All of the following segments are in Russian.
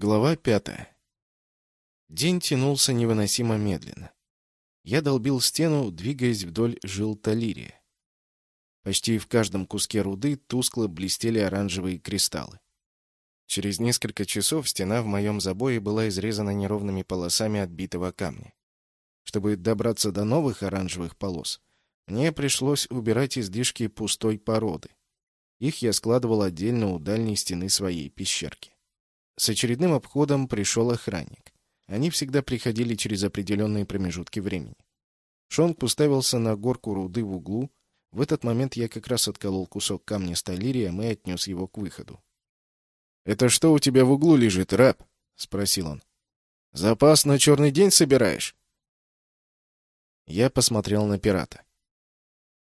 Глава пятая. День тянулся невыносимо медленно. Я долбил стену, двигаясь вдоль жил Талирия. Почти в каждом куске руды тускло блестели оранжевые кристаллы. Через несколько часов стена в моем забое была изрезана неровными полосами отбитого камня. Чтобы добраться до новых оранжевых полос, мне пришлось убирать излишки пустой породы. Их я складывал отдельно у дальней стены своей пещерки. С очередным обходом пришел охранник. Они всегда приходили через определенные промежутки времени. Шонг уставился на горку руды в углу. В этот момент я как раз отколол кусок камня с талирием и отнес его к выходу. «Это что у тебя в углу лежит, раб?» — спросил он. «Запас на черный день собираешь?» Я посмотрел на пирата.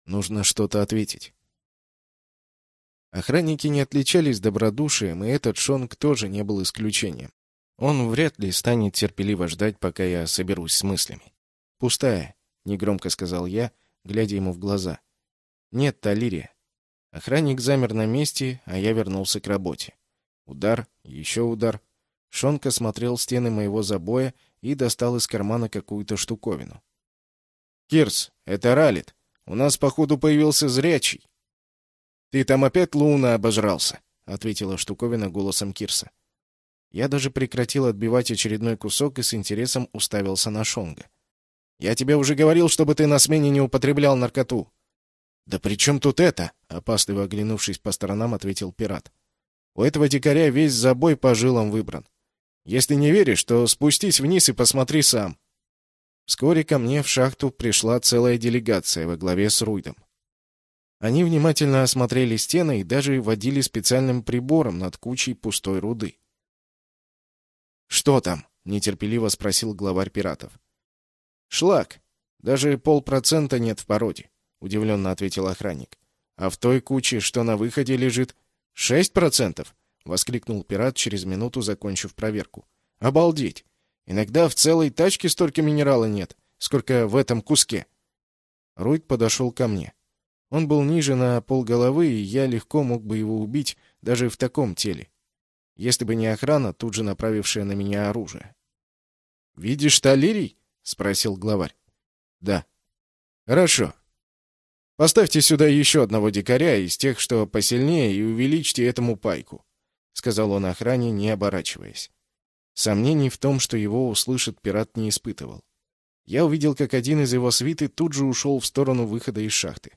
Нужно что-то ответить. Охранники не отличались добродушием, и этот Шонг тоже не был исключением. Он вряд ли станет терпеливо ждать, пока я соберусь с мыслями. «Пустая», — негромко сказал я, глядя ему в глаза. «Нет, Талирия». Охранник замер на месте, а я вернулся к работе. Удар, еще удар. Шонка смотрел стены моего забоя и достал из кармана какую-то штуковину. «Кирс, это Ралит. У нас, походу, появился зрячий». «Ты там опять Луна обожрался», — ответила штуковина голосом Кирса. Я даже прекратил отбивать очередной кусок и с интересом уставился на Шонга. «Я тебе уже говорил, чтобы ты на смене не употреблял наркоту». «Да при чем тут это?» — опасливо оглянувшись по сторонам, ответил пират. «У этого дикаря весь забой по жилам выбран. Если не веришь, то спустись вниз и посмотри сам». Вскоре ко мне в шахту пришла целая делегация во главе с Руйдом. Они внимательно осмотрели стены и даже водили специальным прибором над кучей пустой руды. «Что там?» — нетерпеливо спросил главарь пиратов. «Шлак. Даже полпроцента нет в породе», — удивленно ответил охранник. «А в той куче, что на выходе лежит, шесть процентов?» — воскликнул пират через минуту, закончив проверку. «Обалдеть! Иногда в целой тачке столько минерала нет, сколько в этом куске». Руйк подошел ко мне. Он был ниже на полголовы, и я легко мог бы его убить даже в таком теле. Если бы не охрана, тут же направившая на меня оружие. «Видишь Талирий?» — спросил главарь. «Да». «Хорошо. Поставьте сюда еще одного дикаря из тех, что посильнее, и увеличьте этому пайку», — сказал он охране, не оборачиваясь. Сомнений в том, что его услышит пират, не испытывал. Я увидел, как один из его свиты тут же ушел в сторону выхода из шахты.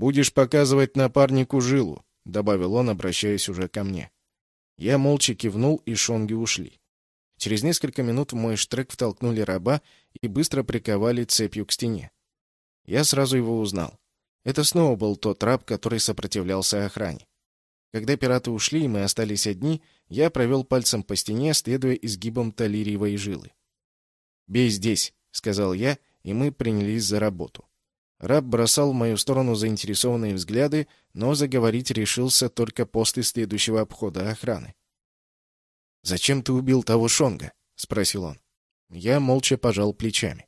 «Будешь показывать напарнику жилу», — добавил он, обращаясь уже ко мне. Я молча кивнул, и шонги ушли. Через несколько минут в мой штрек втолкнули раба и быстро приковали цепью к стене. Я сразу его узнал. Это снова был тот раб, который сопротивлялся охране. Когда пираты ушли, и мы остались одни, я провел пальцем по стене, следуя изгибам талириевой жилы. «Бей здесь», — сказал я, и мы принялись за работу. Раб бросал в мою сторону заинтересованные взгляды, но заговорить решился только после следующего обхода охраны. «Зачем ты убил того Шонга?» — спросил он. Я молча пожал плечами.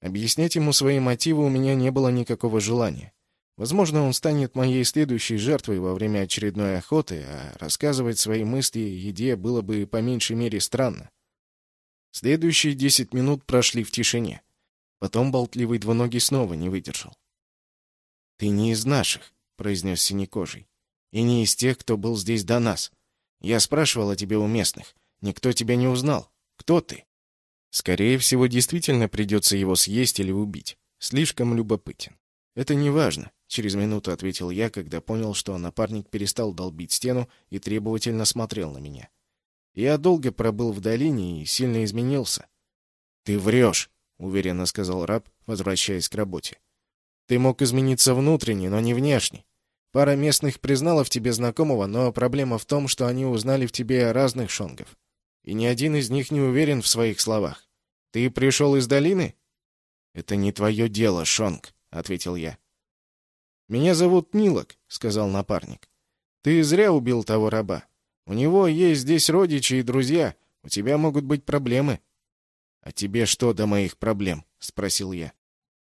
Объяснять ему свои мотивы у меня не было никакого желания. Возможно, он станет моей следующей жертвой во время очередной охоты, а рассказывать свои мысли еде было бы по меньшей мере странно. Следующие десять минут прошли в тишине. Потом болтливый двуногий снова не выдержал. «Ты не из наших», — произнес синекожий. «И не из тех, кто был здесь до нас. Я спрашивал о тебе у местных. Никто тебя не узнал. Кто ты?» Скорее всего, действительно придется его съесть или убить. Слишком любопытен. «Это не важно», — через минуту ответил я, когда понял, что напарник перестал долбить стену и требовательно смотрел на меня. Я долго пробыл в долине и сильно изменился. «Ты врешь», уверенно сказал раб, возвращаясь к работе. Ты мог измениться внутренне, но не внешне. Пара местных признала в тебе знакомого, но проблема в том, что они узнали в тебе разных шонгов. И ни один из них не уверен в своих словах. Ты пришел из долины? Это не твое дело, Шонг, ответил я. Меня зовут Нилок, сказал напарник. Ты зря убил того раба. У него есть здесь родичи и друзья. У тебя могут быть проблемы. «А тебе что до моих проблем?» — спросил я.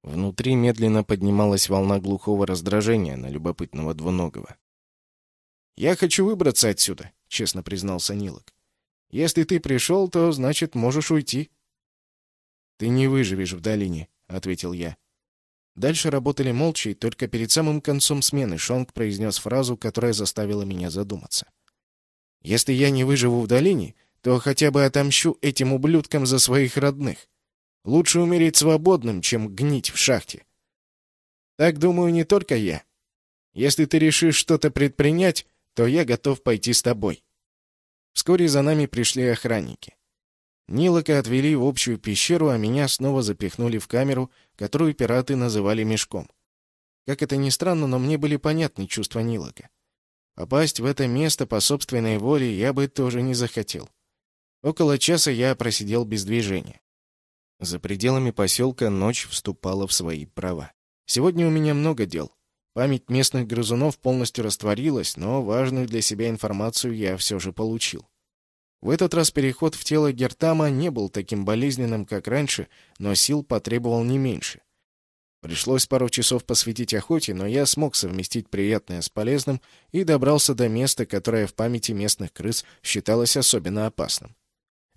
Внутри медленно поднималась волна глухого раздражения на любопытного двуногого. «Я хочу выбраться отсюда», — честно признался Нилок. Если ты пришел, то, значит, можешь уйти». «Ты не выживешь в долине», — ответил я. Дальше работали молча, и только перед самым концом смены Шонг произнес фразу, которая заставила меня задуматься. «Если я не выживу в долине, то хотя бы отомщу этим ублюдкам за своих родных. Лучше умереть свободным, чем гнить в шахте. Так думаю не только я. Если ты решишь что-то предпринять, то я готов пойти с тобой». Вскоре за нами пришли охранники. Нилока отвели в общую пещеру, а меня снова запихнули в камеру, которую пираты называли мешком. Как это ни странно, но мне были понятны чувства Нилока. Попасть в это место по собственной воле я бы тоже не захотел. Около часа я просидел без движения. За пределами поселка ночь вступала в свои права. Сегодня у меня много дел. Память местных грызунов полностью растворилась, но важную для себя информацию я все же получил. В этот раз переход в тело Гертама не был таким болезненным, как раньше, но сил потребовал не меньше. Пришлось пару часов посвятить охоте, но я смог совместить приятное с полезным и добрался до места, которое в памяти местных крыс считалось особенно опасным.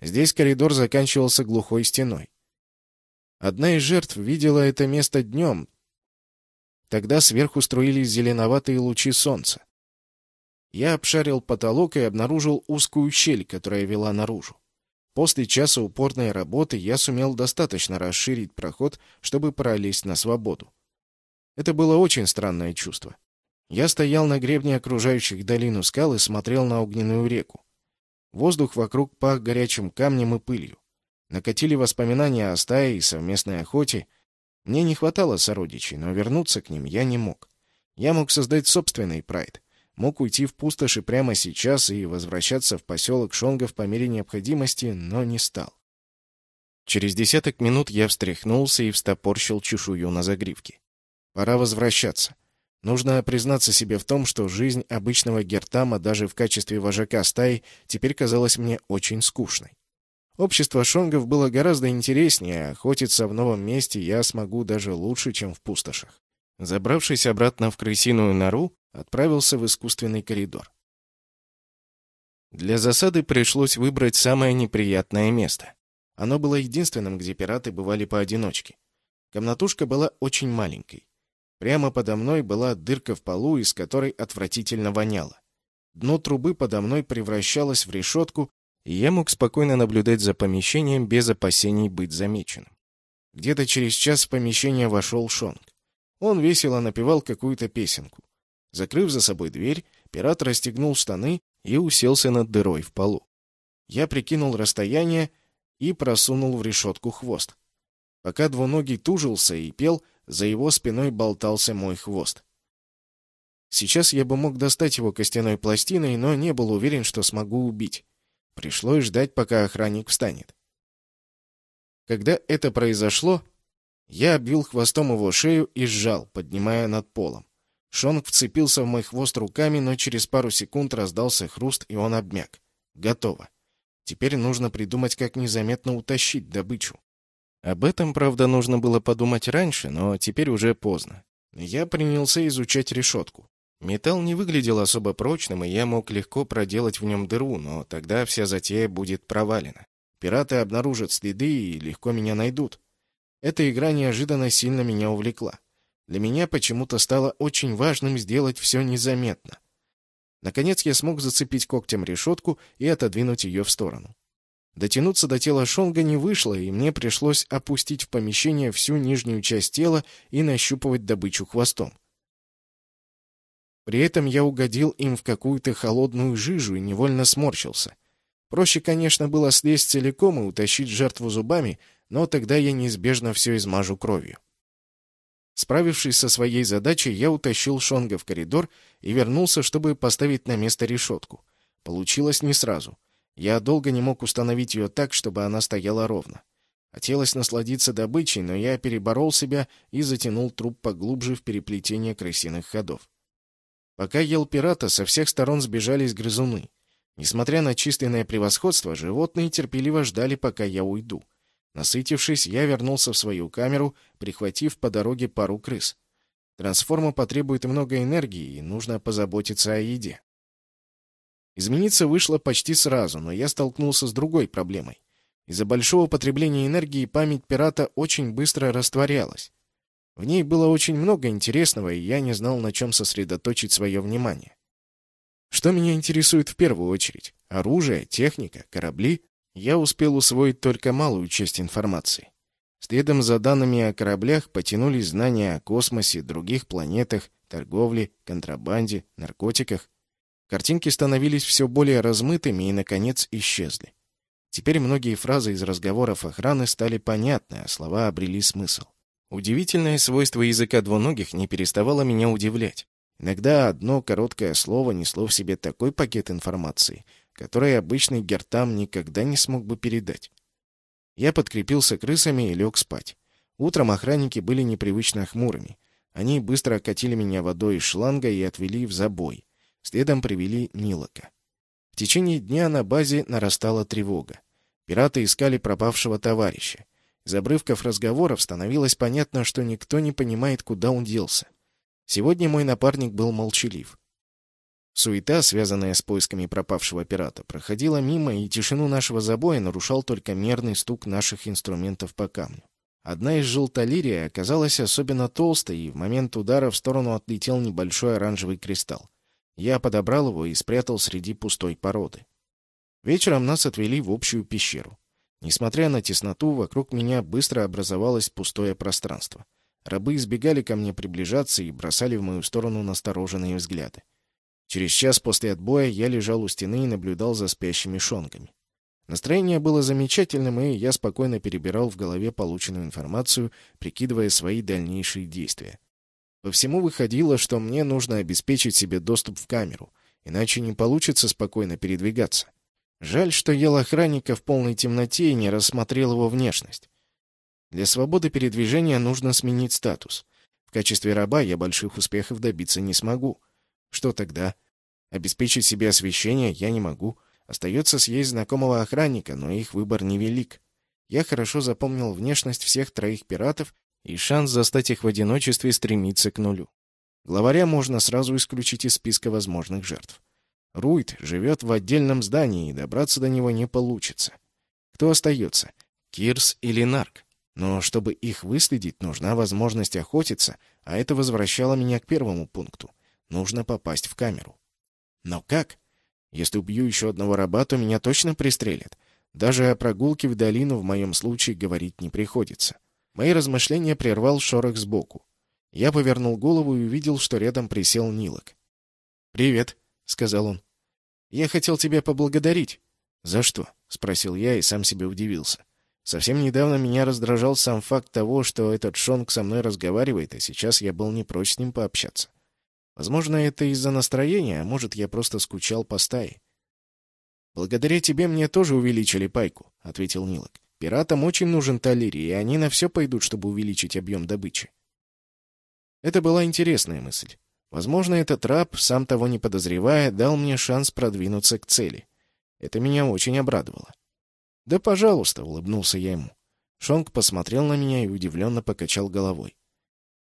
Здесь коридор заканчивался глухой стеной. Одна из жертв видела это место днем. Тогда сверху струились зеленоватые лучи солнца. Я обшарил потолок и обнаружил узкую щель, которая вела наружу. После часа упорной работы я сумел достаточно расширить проход, чтобы пролезть на свободу. Это было очень странное чувство. Я стоял на гребне окружающих долину скал и смотрел на огненную реку. Воздух вокруг пах горячим камнем и пылью. Накатили воспоминания о стае и совместной охоте. Мне не хватало сородичей, но вернуться к ним я не мог. Я мог создать собственный прайд — Мог уйти в пустоши прямо сейчас и возвращаться в поселок Шонгов по мере необходимости, но не стал. Через десяток минут я встряхнулся и встопорщил чешую на загривке. Пора возвращаться. Нужно признаться себе в том, что жизнь обычного Гертама даже в качестве вожака стаи теперь казалась мне очень скучной. Общество шонгов было гораздо интереснее, а охотиться в новом месте я смогу даже лучше, чем в пустошах. Забравшись обратно в крысиную нору, отправился в искусственный коридор. Для засады пришлось выбрать самое неприятное место. Оно было единственным, где пираты бывали поодиночке. Комнатушка была очень маленькой. Прямо подо мной была дырка в полу, из которой отвратительно воняло. Дно трубы подо мной превращалось в решетку, и я мог спокойно наблюдать за помещением без опасений быть замеченным. Где-то через час в помещение вошел Шонг. Он весело напевал какую-то песенку. Закрыв за собой дверь, пират расстегнул штаны и уселся над дырой в полу. Я прикинул расстояние и просунул в решетку хвост. Пока двуногий тужился и пел, за его спиной болтался мой хвост. Сейчас я бы мог достать его костяной пластиной, но не был уверен, что смогу убить. Пришлось ждать, пока охранник встанет. Когда это произошло, я обвил хвостом его шею и сжал, поднимая над полом. Шонг вцепился в мой хвост руками, но через пару секунд раздался хруст, и он обмяк. Готово. Теперь нужно придумать, как незаметно утащить добычу. Об этом, правда, нужно было подумать раньше, но теперь уже поздно. Я принялся изучать решетку. Металл не выглядел особо прочным, и я мог легко проделать в нем дыру, но тогда вся затея будет провалена. Пираты обнаружат следы и легко меня найдут. Эта игра неожиданно сильно меня увлекла. Для меня почему-то стало очень важным сделать все незаметно. Наконец я смог зацепить когтем решетку и отодвинуть ее в сторону. Дотянуться до тела Шонга не вышло, и мне пришлось опустить в помещение всю нижнюю часть тела и нащупывать добычу хвостом. При этом я угодил им в какую-то холодную жижу и невольно сморщился. Проще, конечно, было слезть целиком и утащить жертву зубами, но тогда я неизбежно все измажу кровью. Справившись со своей задачей, я утащил Шонга в коридор и вернулся, чтобы поставить на место решетку. Получилось не сразу. Я долго не мог установить ее так, чтобы она стояла ровно. Хотелось насладиться добычей, но я переборол себя и затянул труп поглубже в переплетение крысиных ходов. Пока ел пирата, со всех сторон сбежались грызуны. Несмотря на численное превосходство, животные терпеливо ждали, пока я уйду. Насытившись, я вернулся в свою камеру, прихватив по дороге пару крыс. Трансформа потребует много энергии, и нужно позаботиться о еде. Измениться вышло почти сразу, но я столкнулся с другой проблемой. Из-за большого потребления энергии память пирата очень быстро растворялась. В ней было очень много интересного, и я не знал, на чем сосредоточить свое внимание. Что меня интересует в первую очередь? Оружие, техника, корабли? Я успел усвоить только малую часть информации. Следом за данными о кораблях потянулись знания о космосе, других планетах, торговле, контрабанде, наркотиках. Картинки становились все более размытыми и, наконец, исчезли. Теперь многие фразы из разговоров охраны стали понятны, а слова обрели смысл. Удивительное свойство языка двуногих не переставало меня удивлять. Иногда одно короткое слово несло в себе такой пакет информации, который обычный гертам никогда не смог бы передать. Я подкрепился крысами и лег спать. Утром охранники были непривычно хмурыми. Они быстро окатили меня водой из шланга и отвели в забой. Следом привели Нилока. В течение дня на базе нарастала тревога. Пираты искали пропавшего товарища. Из обрывков разговоров становилось понятно, что никто не понимает, куда он делся. Сегодня мой напарник был молчалив. Суета, связанная с поисками пропавшего пирата, проходила мимо, и тишину нашего забоя нарушал только мерный стук наших инструментов по камню. Одна из желтолирий оказалась особенно толстой, и в момент удара в сторону отлетел небольшой оранжевый кристалл. Я подобрал его и спрятал среди пустой породы. Вечером нас отвели в общую пещеру. Несмотря на тесноту, вокруг меня быстро образовалось пустое пространство. Рабы избегали ко мне приближаться и бросали в мою сторону настороженные взгляды. Через час после отбоя я лежал у стены и наблюдал за спящими шонками. Настроение было замечательным, и я спокойно перебирал в голове полученную информацию, прикидывая свои дальнейшие действия. По всему выходило, что мне нужно обеспечить себе доступ в камеру, иначе не получится спокойно передвигаться. Жаль, что ел охранника в полной темноте и не рассмотрел его внешность. Для свободы передвижения нужно сменить статус. В качестве раба я больших успехов добиться не смогу. Что тогда? Обеспечить себе освещение я не могу. Остается съесть знакомого охранника, но их выбор невелик. Я хорошо запомнил внешность всех троих пиратов, и шанс застать их в одиночестве стремится к нулю. Главаря можно сразу исключить из списка возможных жертв. Руид живет в отдельном здании, и добраться до него не получится. Кто остается? Кирс или Нарк? Но чтобы их выследить, нужна возможность охотиться, а это возвращало меня к первому пункту. Нужно попасть в камеру. Но как? Если убью еще одного раба, то меня точно пристрелят. Даже о прогулке в долину в моем случае говорить не приходится. Мои размышления прервал шорох сбоку. Я повернул голову и увидел, что рядом присел Нилок. «Привет», — сказал он. «Я хотел тебя поблагодарить». «За что?» — спросил я и сам себе удивился. Совсем недавно меня раздражал сам факт того, что этот Шонг со мной разговаривает, а сейчас я был не прочь с ним пообщаться. Возможно, это из-за настроения, а может, я просто скучал по стае. «Благодаря тебе мне тоже увеличили пайку», — ответил Нилок. «Пиратам очень нужен талирий, и они на все пойдут, чтобы увеличить объем добычи». Это была интересная мысль. Возможно, этот раб, сам того не подозревая, дал мне шанс продвинуться к цели. Это меня очень обрадовало. «Да, пожалуйста», — улыбнулся я ему. Шонг посмотрел на меня и удивленно покачал головой.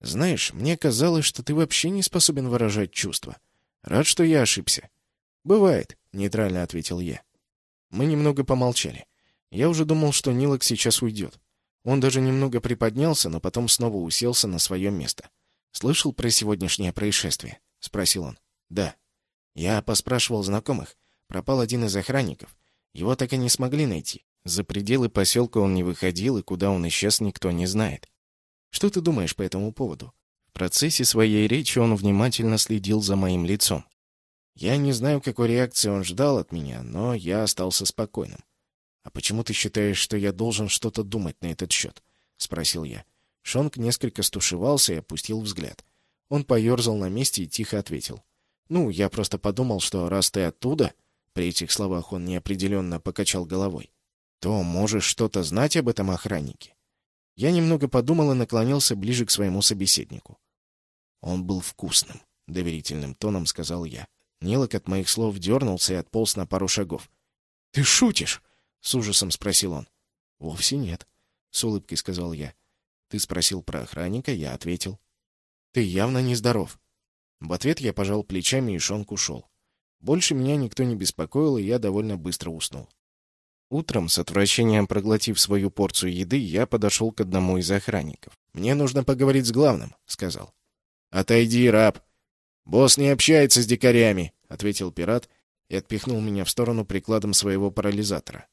«Знаешь, мне казалось, что ты вообще не способен выражать чувства. Рад, что я ошибся». «Бывает», — нейтрально ответил я. Мы немного помолчали. Я уже думал, что Нилок сейчас уйдет. Он даже немного приподнялся, но потом снова уселся на свое место. «Слышал про сегодняшнее происшествие?» — спросил он. «Да». Я поспрашивал знакомых. Пропал один из охранников. Его так и не смогли найти. За пределы поселка он не выходил, и куда он исчез, никто не знает. Что ты думаешь по этому поводу? В процессе своей речи он внимательно следил за моим лицом. Я не знаю, какой реакции он ждал от меня, но я остался спокойным. «А почему ты считаешь, что я должен что-то думать на этот счет?» — спросил я. Шонг несколько стушевался и опустил взгляд. Он поерзал на месте и тихо ответил. «Ну, я просто подумал, что раз ты оттуда...» При этих словах он неопределенно покачал головой то можешь что-то знать об этом охраннике. Я немного подумал и наклонился ближе к своему собеседнику. Он был вкусным, доверительным тоном сказал я. Нилок от моих слов дернулся и отполз на пару шагов. «Ты шутишь?» — с ужасом спросил он. «Вовсе нет», — с улыбкой сказал я. «Ты спросил про охранника, я ответил. Ты явно нездоров». В ответ я пожал плечами, и Шонк ушел. Больше меня никто не беспокоил, и я довольно быстро уснул. Утром, с отвращением проглотив свою порцию еды, я подошел к одному из охранников. «Мне нужно поговорить с главным», — сказал. «Отойди, раб. Босс не общается с дикарями», — ответил пират и отпихнул меня в сторону прикладом своего парализатора.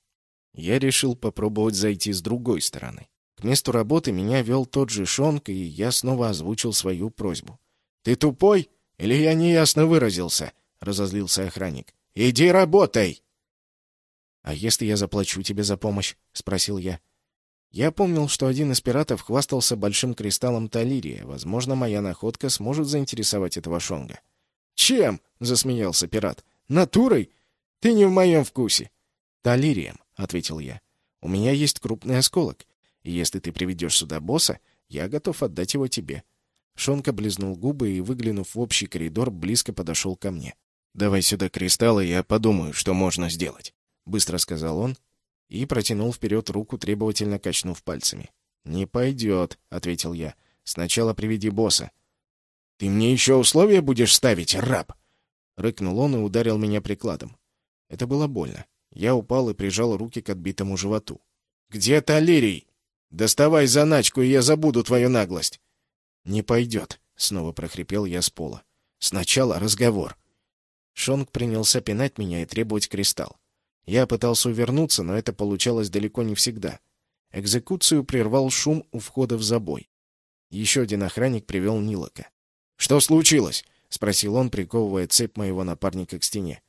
Я решил попробовать зайти с другой стороны. К месту работы меня вел тот же Шонг, и я снова озвучил свою просьбу. «Ты тупой? Или я неясно выразился?» — разозлился охранник. «Иди работай!» «А если я заплачу тебе за помощь?» — спросил я. Я помнил, что один из пиратов хвастался большим кристаллом Талирия. Возможно, моя находка сможет заинтересовать этого Шонга. «Чем?» — засмеялся пират. «Натурой? Ты не в моем вкусе». «Талирием», — ответил я. «У меня есть крупный осколок, и если ты приведешь сюда босса, я готов отдать его тебе». Шонка облизнул губы и, выглянув в общий коридор, близко подошел ко мне. «Давай сюда кристаллы, я подумаю, что можно сделать», — быстро сказал он и протянул вперед руку, требовательно качнув пальцами. «Не пойдет», — ответил я. «Сначала приведи босса». «Ты мне еще условия будешь ставить, раб?» Рыкнул он и ударил меня прикладом. Это было больно. Я упал и прижал руки к отбитому животу. «Где Талирий? Доставай заначку, и я забуду твою наглость!» «Не пойдет», — снова прохрипел я с пола. «Сначала разговор». Шонг принялся пинать меня и требовать кристалл. Я пытался увернуться, но это получалось далеко не всегда. Экзекуцию прервал шум у входа в забой. Еще один охранник привел Нилока. «Что случилось?» — спросил он, приковывая цепь моего напарника к стене.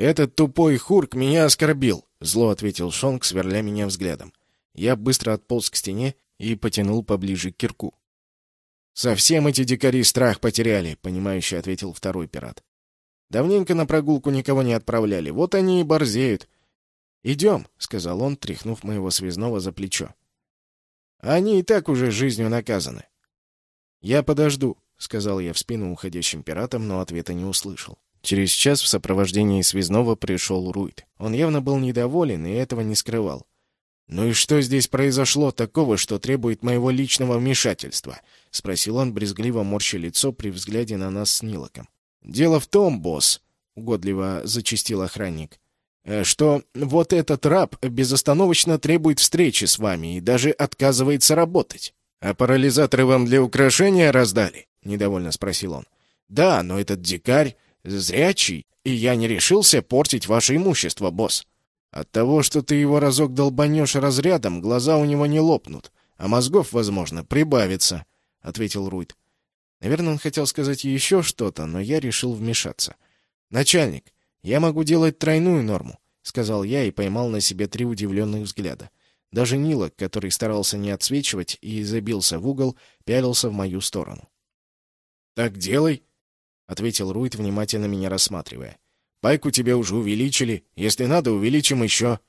«Этот тупой хурк меня оскорбил», — зло ответил Шонг, сверля меня взглядом. Я быстро отполз к стене и потянул поближе к кирку. «Совсем эти дикари страх потеряли», — понимающе ответил второй пират. «Давненько на прогулку никого не отправляли, вот они и борзеют». «Идем», — сказал он, тряхнув моего связного за плечо. «Они и так уже жизнью наказаны». «Я подожду», — сказал я в спину уходящим пиратам, но ответа не услышал. Через час в сопровождении связного пришел Руид. Он явно был недоволен и этого не скрывал. «Ну и что здесь произошло такого, что требует моего личного вмешательства?» — спросил он, брезгливо морща лицо при взгляде на нас с Нилоком. «Дело в том, босс», — угодливо зачистил охранник, «э, «что вот этот раб безостановочно требует встречи с вами и даже отказывается работать». «А парализаторы вам для украшения раздали?» — недовольно спросил он. «Да, но этот дикарь зрячий, и я не решился портить ваше имущество, босс». От того, что ты его разок долбанешь разрядом, глаза у него не лопнут, а мозгов, возможно, прибавится, — ответил Руид. Наверное, он хотел сказать еще что-то, но я решил вмешаться. «Начальник, я могу делать тройную норму», — сказал я и поймал на себе три удивленных взгляда. Даже Нила, который старался не отсвечивать и забился в угол, пялился в мою сторону. «Так делай», — ответил Руид, внимательно меня рассматривая. Пайку тебе уже увеличили. Если надо, увеличим еще.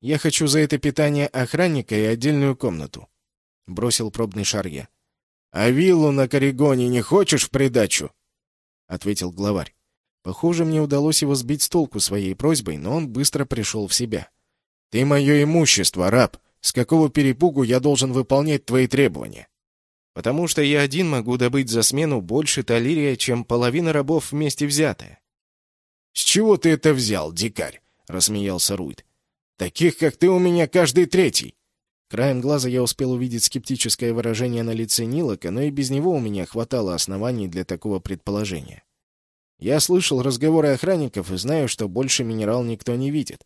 Я хочу за это питание охранника и отдельную комнату. Бросил пробный шар я. А виллу на Коригоне не хочешь в придачу? Ответил главарь. Похоже, мне удалось его сбить с толку своей просьбой, но он быстро пришел в себя. «Ты мое имущество, раб. С какого перепугу я должен выполнять твои требования?» «Потому что я один могу добыть за смену больше талирия, чем половина рабов вместе взятая. «С чего ты это взял, дикарь?» — рассмеялся Руид. «Таких, как ты, у меня каждый третий». Краем глаза я успел увидеть скептическое выражение на лице Нилока, но и без него у меня хватало оснований для такого предположения. Я слышал разговоры охранников и знаю, что больше минерал никто не видит.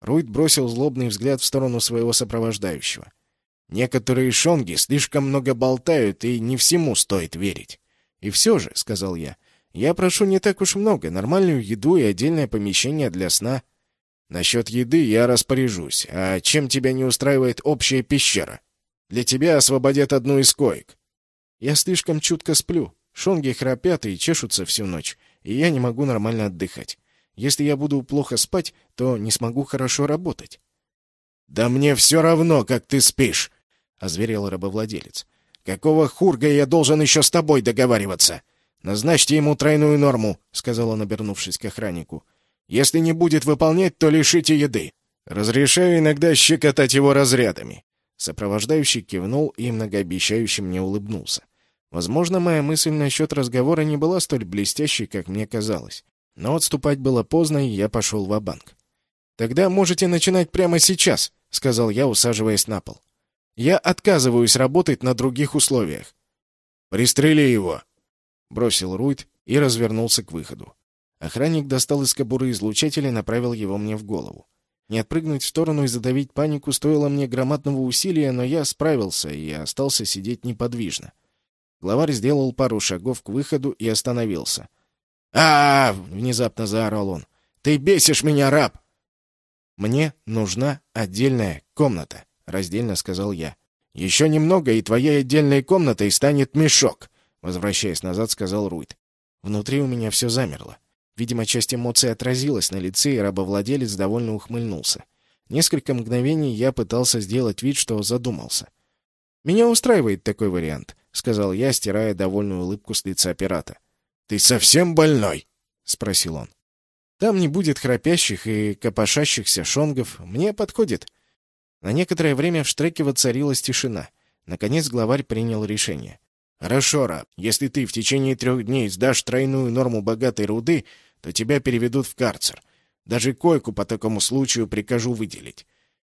Руид бросил злобный взгляд в сторону своего сопровождающего. «Некоторые шонги слишком много болтают, и не всему стоит верить. И все же, — сказал я, — я прошу не так уж много, нормальную еду и отдельное помещение для сна. Насчет еды я распоряжусь. А чем тебя не устраивает общая пещера? Для тебя освободят одну из коек. Я слишком чутко сплю. Шонги храпят и чешутся всю ночь, и я не могу нормально отдыхать. Если я буду плохо спать, то не смогу хорошо работать. «Да мне все равно, как ты спишь!» — озверел рабовладелец. «Какого хурга я должен еще с тобой договариваться?» «Назначьте ему тройную норму», — сказал он, обернувшись к охраннику. «Если не будет выполнять, то лишите еды. Разрешаю иногда щекотать его разрядами». Сопровождающий кивнул и многообещающе мне улыбнулся. Возможно, моя мысль насчет разговора не была столь блестящей, как мне казалось. Но отступать было поздно, и я пошел в банк «Тогда можете начинать прямо сейчас», — сказал я, усаживаясь на пол. «Я отказываюсь работать на других условиях». «Пристрели его», — бросил Руид и развернулся к выходу. Охранник достал из кобуры излучатель и направил его мне в голову. Не отпрыгнуть в сторону и задавить панику стоило мне громадного усилия, но я справился и остался сидеть неподвижно. Главарь сделал пару шагов к выходу и остановился. а, -а, -а внезапно заорал он. «Ты бесишь меня, раб!» «Мне нужна отдельная комната», — раздельно сказал я. «Еще немного, и твоей отдельной комнатой станет мешок», — возвращаясь назад, сказал Руид. Внутри у меня все замерло. Видимо, часть эмоций отразилась на лице, и рабовладелец довольно ухмыльнулся. Несколько мгновений я пытался сделать вид, что задумался. «Меня устраивает такой вариант», — сказал я, стирая довольную улыбку с лица пирата. «Ты совсем больной?» — спросил он. «Там не будет храпящих и копошащихся шонгов. Мне подходит». На некоторое время в штреке воцарилась тишина. Наконец главарь принял решение. «Хорошо, раб. Если ты в течение трех дней сдашь тройную норму богатой руды, то тебя переведут в карцер. Даже койку по такому случаю прикажу выделить.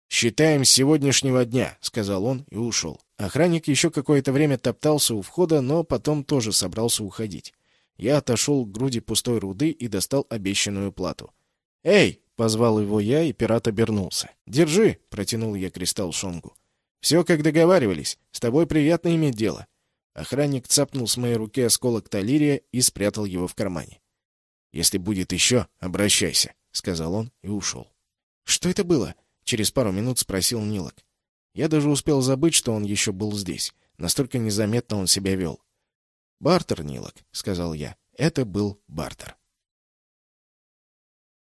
«Считаем с сегодняшнего дня», — сказал он и ушел. Охранник еще какое-то время топтался у входа, но потом тоже собрался уходить. Я отошел к груди пустой руды и достал обещанную плату. «Эй!» — позвал его я, и пират обернулся. «Держи!» — протянул я кристалл Шонгу. «Все, как договаривались. С тобой приятно иметь дело». Охранник цапнул с моей руки осколок талирия и спрятал его в кармане. «Если будет еще, обращайся», — сказал он и ушел. «Что это было?» — через пару минут спросил Нилок. Я даже успел забыть, что он еще был здесь. Настолько незаметно он себя вел. «Бартер, Нилок», — сказал я. «Это был бартер».